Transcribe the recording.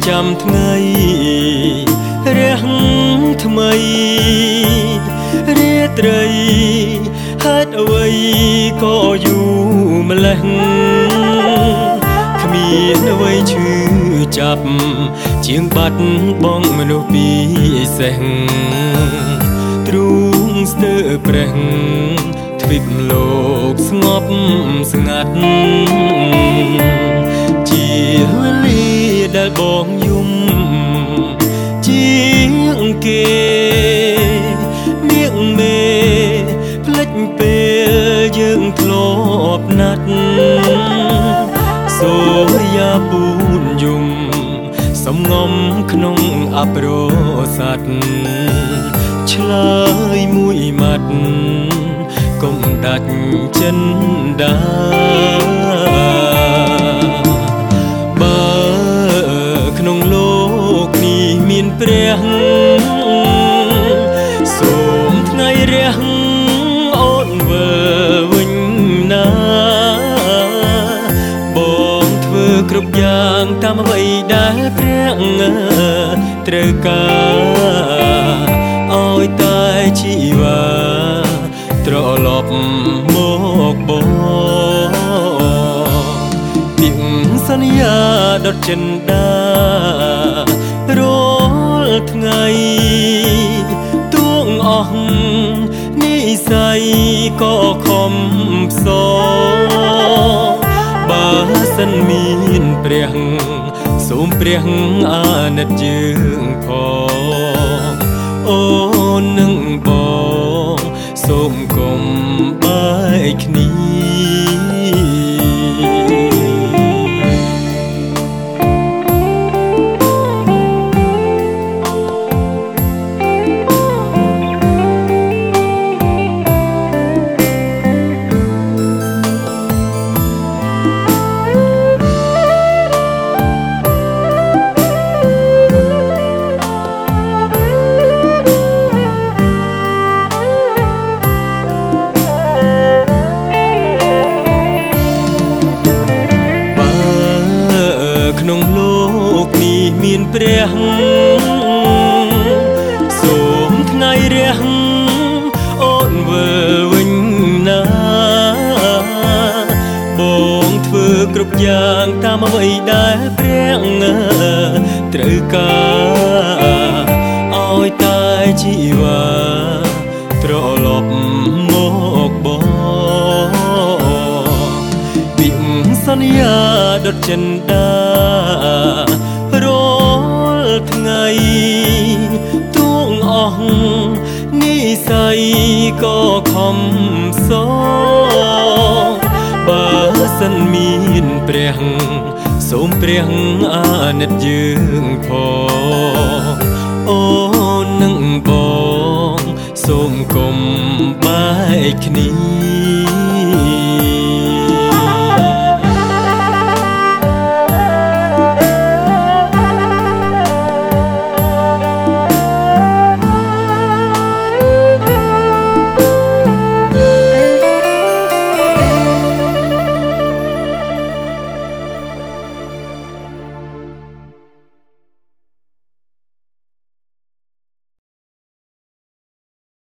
សូរិយារងចាំថ្ងៃរះថ្មីរាត្រីហេតុអ្វីក៏យូរម្លេះគ្មានអ្វីឈឺចាប់ជាងបាត់បងមនុស្សពីសេះទ្រូងស្ទើរប្រេះទ្វីបលោកស្ងប់ស្ងាត់ ពូនយំសំងំក្នុងអបរស័តឆ្លើយមួយម៉ាត់កុំដាច់ចិនដាបើក្នុងលោកនេះមានព្រះសូមថ្ងៃរះអូនវើ ងតាមអ្វីដែលព្រះត្រូវការឲ្យតែជីវ៉ាត្រឡប់មកបងពីសន្យាដុតចិនដារាល់ថ្ងៃទួងអស់និស័យក៏ខំផ្សងបើសិនមានព្រះ សូមព្រះអាណិតយើងផងអូ លោកនេះមានព្រះសូមថ្ងៃរះអូនវិលវិញណាបងធ្វើគ្រប់យ៉ាងតាមអ្វីដែលព្រះត្រូវការ ន្យាដុតចិនដារាល់ថ្ងៃទួងអស់និស័យក៏ខំសងបើសិនមានព្រះសូមព្រះអាណិតយើងផងអូននឹងបងសូមគុំបែកគ្នា